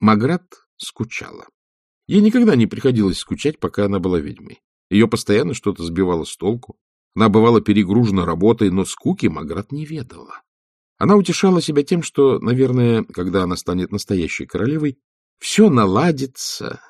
Маград скучала. Ей никогда не приходилось скучать, пока она была ведьмой. Ее постоянно что-то сбивало с толку. Она бывала перегружена работой, но скуки Маград не ведала. Она утешала себя тем, что, наверное, когда она станет настоящей королевой, все наладится,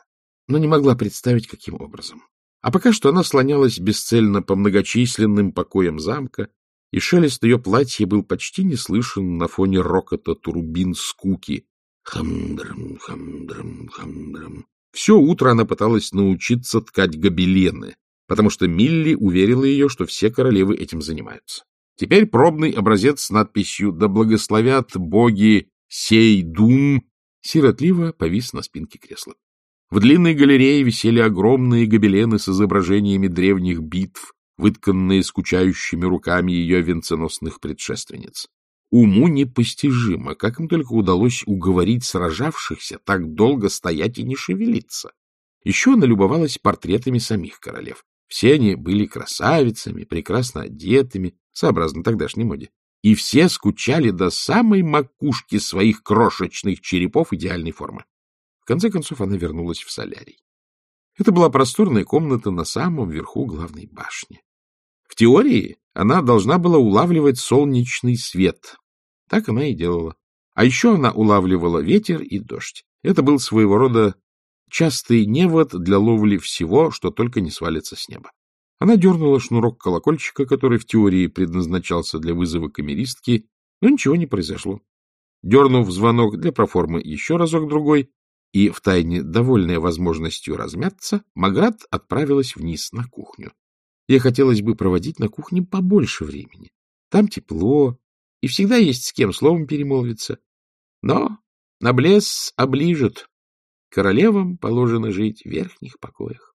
но не могла представить, каким образом. А пока что она слонялась бесцельно по многочисленным покоям замка, и шелест ее платья был почти не слышен на фоне рокота турбин скуки. Хамдрам, хамдрам, хамдрам. Все утро она пыталась научиться ткать гобелены, потому что Милли уверила ее, что все королевы этим занимаются. Теперь пробный образец с надписью «Да благословят боги сей дум» сиротливо повис на спинке кресла. В длинной галерее висели огромные гобелены с изображениями древних битв, вытканные скучающими руками ее венценосных предшественниц. Уму непостижимо, как им только удалось уговорить сражавшихся так долго стоять и не шевелиться. Еще она любовалась портретами самих королев. Все они были красавицами, прекрасно одетыми, сообразно тогдашней моде. И все скучали до самой макушки своих крошечных черепов идеальной формы. В конце концов она вернулась в солярий. Это была просторная комната на самом верху главной башни. В теории она должна была улавливать солнечный свет, так она и делала. А еще она улавливала ветер и дождь. Это был своего рода частый невод для ловли всего, что только не свалится с неба. Она дернула шнурок колокольчика, который в теории предназначался для вызова камеристки, но ничего не произошло. Дернув звонок для проформы еще разок-другой и, втайне довольная возможностью размяться, Маград отправилась вниз на кухню. Ей хотелось бы проводить на кухне побольше времени. Там тепло, и всегда есть с кем словом перемолвиться. Но на блес оближут. Королевам положено жить в верхних покоях.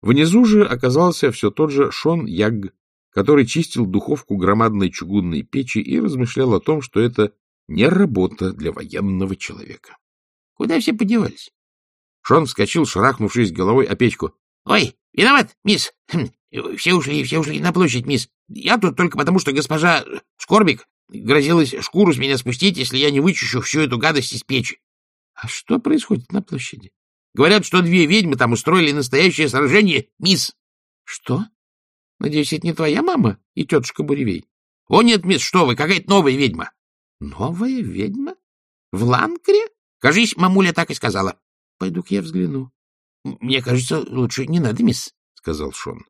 Внизу же оказался все тот же Шон Яг, который чистил духовку громадной чугунной печи и размышлял о том, что это не работа для военного человека. Куда все подевались? Шон вскочил, шарахнувшись головой о печку. — Ой, виноват, мисс. Хм, все ушли, все ушли на площадь, мисс. Я тут только потому, что госпожа Скорбик Грозилась шкуру с меня спустить, если я не вычищу всю эту гадость из печи. А что происходит на площади? Говорят, что две ведьмы там устроили настоящее сражение, мисс. Что? Надеюсь, это не твоя мама и тетушка Буревей? О, нет, мисс, что вы, какая-то новая ведьма. Новая ведьма? В Ланкре? Кажись, мамуля так и сказала. Пойду-ка я взгляну. Мне кажется, лучше не надо, мисс, — сказал Шон.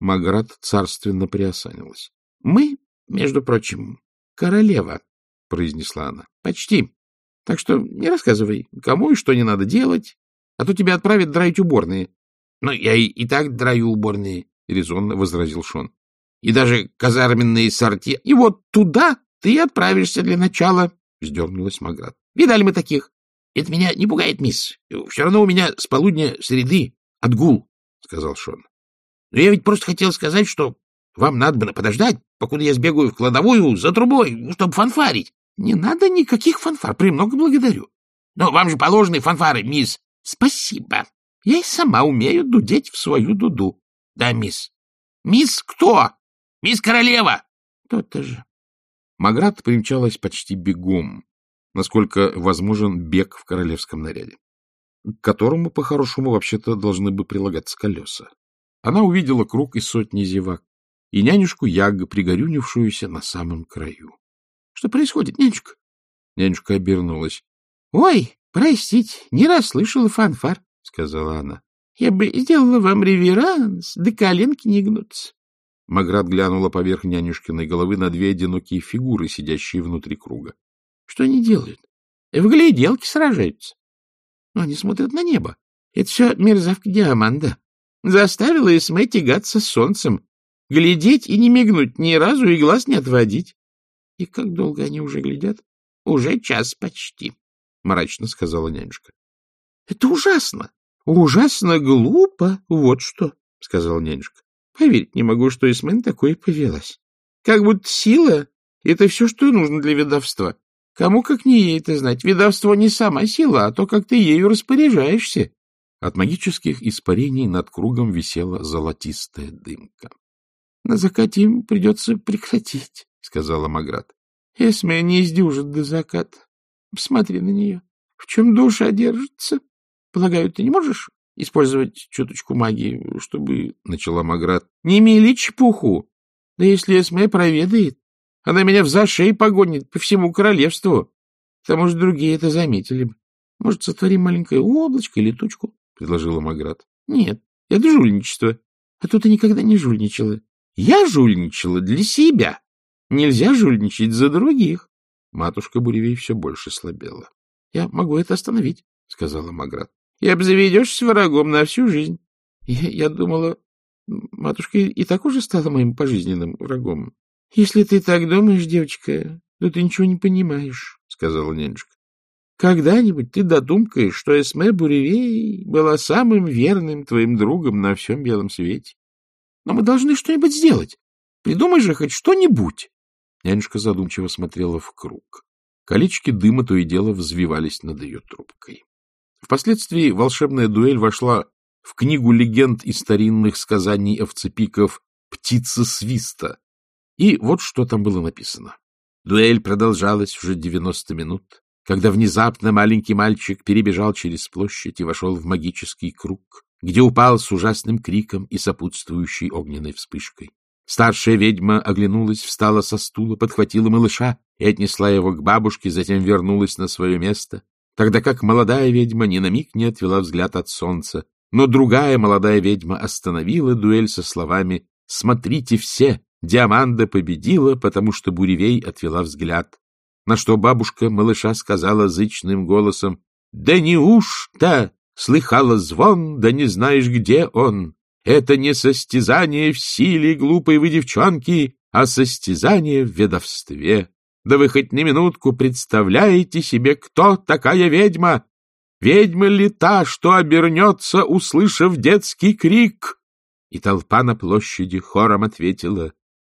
Маград царственно приосанилась. Мы, между прочим, королева, — произнесла она. — Почти. Так что не рассказывай, кому и что не надо делать, а то тебя отправят драить уборные. — Ну, я и, и так драю уборные, — резонно возразил Шон. — И даже казарменные сорти. И вот туда ты отправишься для начала, — вздернулась Маград. — Видали мы таких? Это меня не пугает, мисс. Все равно у меня с полудня среды отгул, — сказал Шон. Но я ведь просто хотел сказать, что вам надо бы подождать, покуда я сбегаю в кладовую за трубой, чтобы фанфарить. Не надо никаких фанфар, премного благодарю. Но вам же положены фанфары, мисс. Спасибо. Я и сама умею дудеть в свою дуду. Да, мисс. Мисс кто? Мисс Королева. То-то же. Маград примчалась почти бегом, насколько возможен бег в королевском наряде, к которому, по-хорошему, вообще-то должны бы прилагаться колеса. Она увидела круг из сотни зевак, и нянюшку Яг, пригорюнившуюся на самом краю. — Что происходит, нянюшка? Нянюшка обернулась. — Ой, простите, не расслышала фанфар, — сказала она. — Я бы сделала вам реверанс, да коленки не гнутся. Маград глянула поверх нянюшкиной головы на две одинокие фигуры, сидящие внутри круга. — Что они делают? В гляделке сражаются. Но они смотрят на небо. Это все мерзавка Диаманда. Заставила Эсме тягаться с солнцем, Глядеть и не мигнуть ни разу и глаз не отводить. — И как долго они уже глядят? — Уже час почти, — мрачно сказала нянюшка. — Это ужасно! Ужасно глупо, вот что, — сказала нянюшка. — Поверить не могу, что Исмен такое повелась. Как будто сила — это все, что нужно для ведовства. Кому как не ей это знать? Ведовство не сама сила, а то, как ты ею распоряжаешься. От магических испарений над кругом висела золотистая дымка. — На закате им придется прекратить, — сказала Маград. — Эсме не издюжит до заката. Посмотри на нее. — В чем душа держится? Полагаю, ты не можешь использовать чуточку магии, чтобы... — начала Маград. — Не мели чепуху. Да если Эсме проведает, она меня в зашей погонит по всему королевству. К тому же другие это заметили бы. Может, сотворим маленькое облачко или тучку? — предложила Маград. — Нет, это жульничество. А то ты никогда не жульничала. Я жульничала для себя. Нельзя жульничать за других. Матушка Буревей все больше слабела. — Я могу это остановить, — сказала Маград. — И обзаведешься врагом на всю жизнь. Я, я думала, матушка и так уже стала моим пожизненным врагом. — Если ты так думаешь, девочка, то ты ничего не понимаешь, — сказала нянюшка. — Когда-нибудь ты додумкаешь, что Эсме Буревей была самым верным твоим другом на всем белом свете. Но мы должны что-нибудь сделать. Придумай же хоть что-нибудь. Нянюшка задумчиво смотрела в круг. Колечки дыма то и дело взвивались над ее трубкой. Впоследствии волшебная дуэль вошла в книгу легенд и старинных сказаний овцепиков «Птица свиста». И вот что там было написано. Дуэль продолжалась уже девяносто минут, когда внезапно маленький мальчик перебежал через площадь и вошел в магический круг, где упал с ужасным криком и сопутствующей огненной вспышкой. Старшая ведьма оглянулась, встала со стула, подхватила малыша и отнесла его к бабушке, затем вернулась на свое место, тогда как молодая ведьма ни на миг не отвела взгляд от солнца, но другая молодая ведьма остановила дуэль со словами «Смотрите все, Диаманда победила, потому что Буревей отвела взгляд». На что бабушка малыша сказала зычным голосом «Да неужто слыхала звон, да не знаешь, где он?» Это не состязание в силе, глупой вы девчонки, а состязание в ведовстве. Да вы хоть на минутку представляете себе, кто такая ведьма? Ведьма ли та, что обернется, услышав детский крик? И толпа на площади хором ответила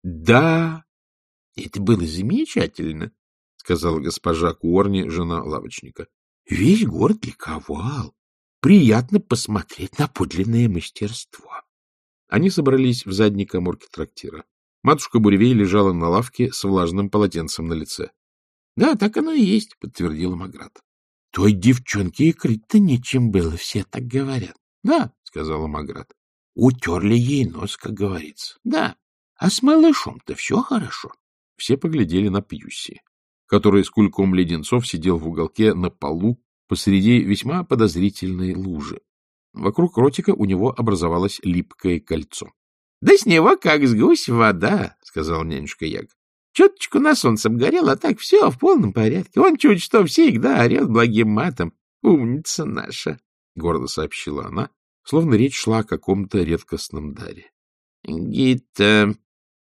«Да». — Это было замечательно, — сказала госпожа Куорни, жена лавочника. — Весь город ликовал. Приятно посмотреть на подлинное мастерство. Они собрались в задней коморке трактира. Матушка Буревей лежала на лавке с влажным полотенцем на лице. — Да, так оно и есть, — подтвердила Маград. — Той девчонке и крыть-то нечем было, все так говорят. — Да, — сказала Маград. — Утерли ей нос, как говорится. — Да. А с малышом-то все хорошо. Все поглядели на Пьюси, который с кульком леденцов сидел в уголке на полу посреди весьма подозрительной лужи. Вокруг ротика у него образовалось липкое кольцо. — Да с него как с гусь вода, — сказал нянюшка Яг. — Чуточку на солнце обгорел, а так все в полном порядке. Он чуть что всегда орет благим матом. Умница наша, — гордо сообщила она, словно речь шла о каком-то редкостном даре. — Гита, —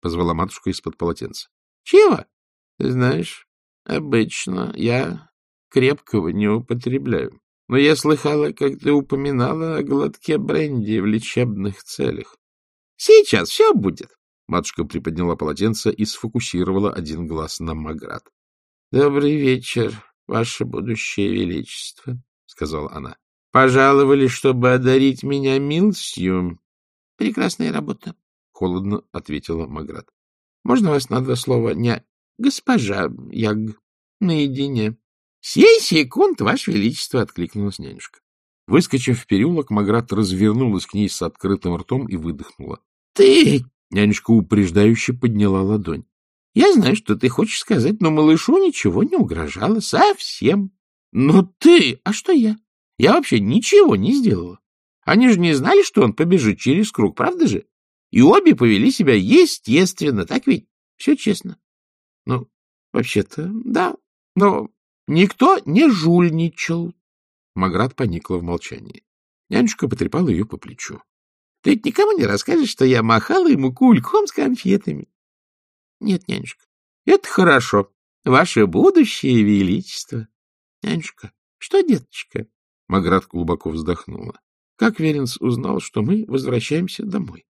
позвала матушка из-под полотенца. — Чего? — Знаешь, обычно я крепкого не употребляю. Но я слыхала, как ты упоминала о глотке бренди в лечебных целях. — Сейчас все будет. Матушка приподняла полотенце и сфокусировала один глаз на Маград. — Добрый вечер, ваше будущее величество, — сказала она. — Пожаловали, чтобы одарить меня милостью. — Прекрасная работа, — холодно ответила Маград. — Можно вас на два слова не госпожа Яг наедине? — Сей секунд, Ваше Величество! — откликнулась нянюшка. Выскочив в переулок, Маград развернулась к ней с открытым ртом и выдохнула. — Ты! — нянюшка упреждающе подняла ладонь. — Я знаю, что ты хочешь сказать, но малышу ничего не угрожало. Совсем. Но ты... А что я? Я вообще ничего не сделала. Они же не знали, что он побежит через круг, правда же? И обе повели себя естественно, так ведь? Все честно. Ну, вообще-то, да. Но Никто не жульничал. Маград поникла в молчании. Нянюшка потрепала ее по плечу. — Ты ведь никому не расскажешь, что я махала ему кульком с конфетами? — Нет, нянюшка, это хорошо. Ваше будущее величество. — Нянюшка, что, деточка? Маград глубоко вздохнула. Как Веренс узнал, что мы возвращаемся домой?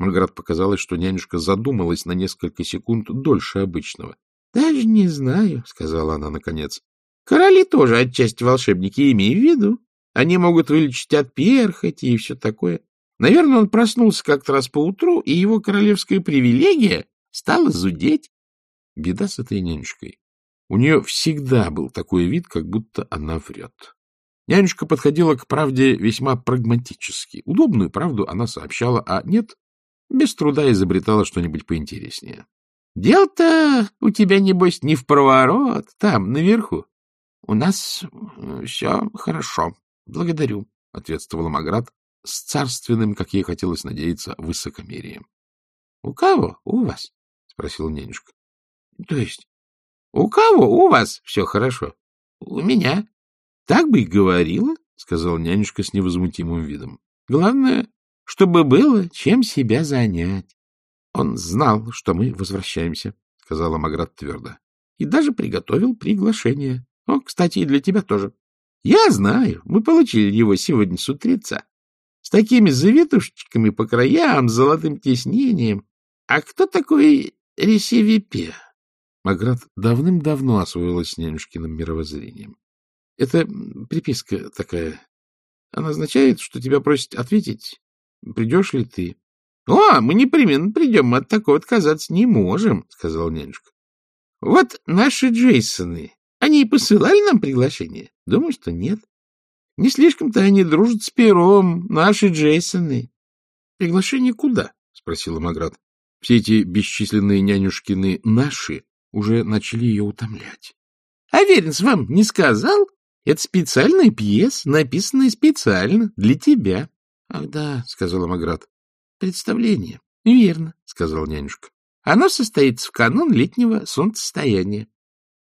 Маргарет показалось, что нянюшка задумалась на несколько секунд дольше обычного. — Даже не знаю, — сказала она наконец. Короли тоже отчасти волшебники, имей в виду. Они могут вылечить от перхоти и все такое. Наверное, он проснулся как-то раз поутру, и его королевская привилегия стала зудеть. Беда с этой нянюшкой. У нее всегда был такой вид, как будто она врет. Нянюшка подходила к правде весьма прагматически. Удобную правду она сообщала, а нет, без труда изобретала что-нибудь поинтереснее. — Дел-то у тебя, небось, не в проворот, там, наверху. — У нас э, все хорошо, благодарю, — ответствовала Маград с царственным, как ей хотелось надеяться, высокомерием. — У кого? У вас? — спросила нянюшка. — То есть? — У кого у вас все хорошо? — У меня. — Так бы и говорила, — сказала нянюшка с невозмутимым видом. — Главное, чтобы было чем себя занять. — Он знал, что мы возвращаемся, — сказала Маград твердо. — И даже приготовил приглашение. О, кстати, и для тебя тоже. — Я знаю, мы получили его сегодня с утреца. С такими завитушечками по краям, золотым тиснением. А кто такой Ресевипе? Маград давным-давно освоилась с нянюшкиным мировоззрением. Это приписка такая. Она означает, что тебя просят ответить, придешь ли ты. — О, мы непременно придем, мы от такого отказаться не можем, — сказал нянюшка. — Вот наши Джейсоны, они посылали нам приглашение? Думаю, что нет. Не слишком-то они дружат с пером, наши Джейсоны. — Приглашение куда? — спросила Маград. Все эти бесчисленные нянюшкины «наши» уже начали ее утомлять. — А Веренс вам не сказал? Это специальная пьеса, написанная специально для тебя. — Ах да, — сказала Маград. — Представление. — Верно, — сказал нянюшка. — Оно состоится в канун летнего солнцестояния.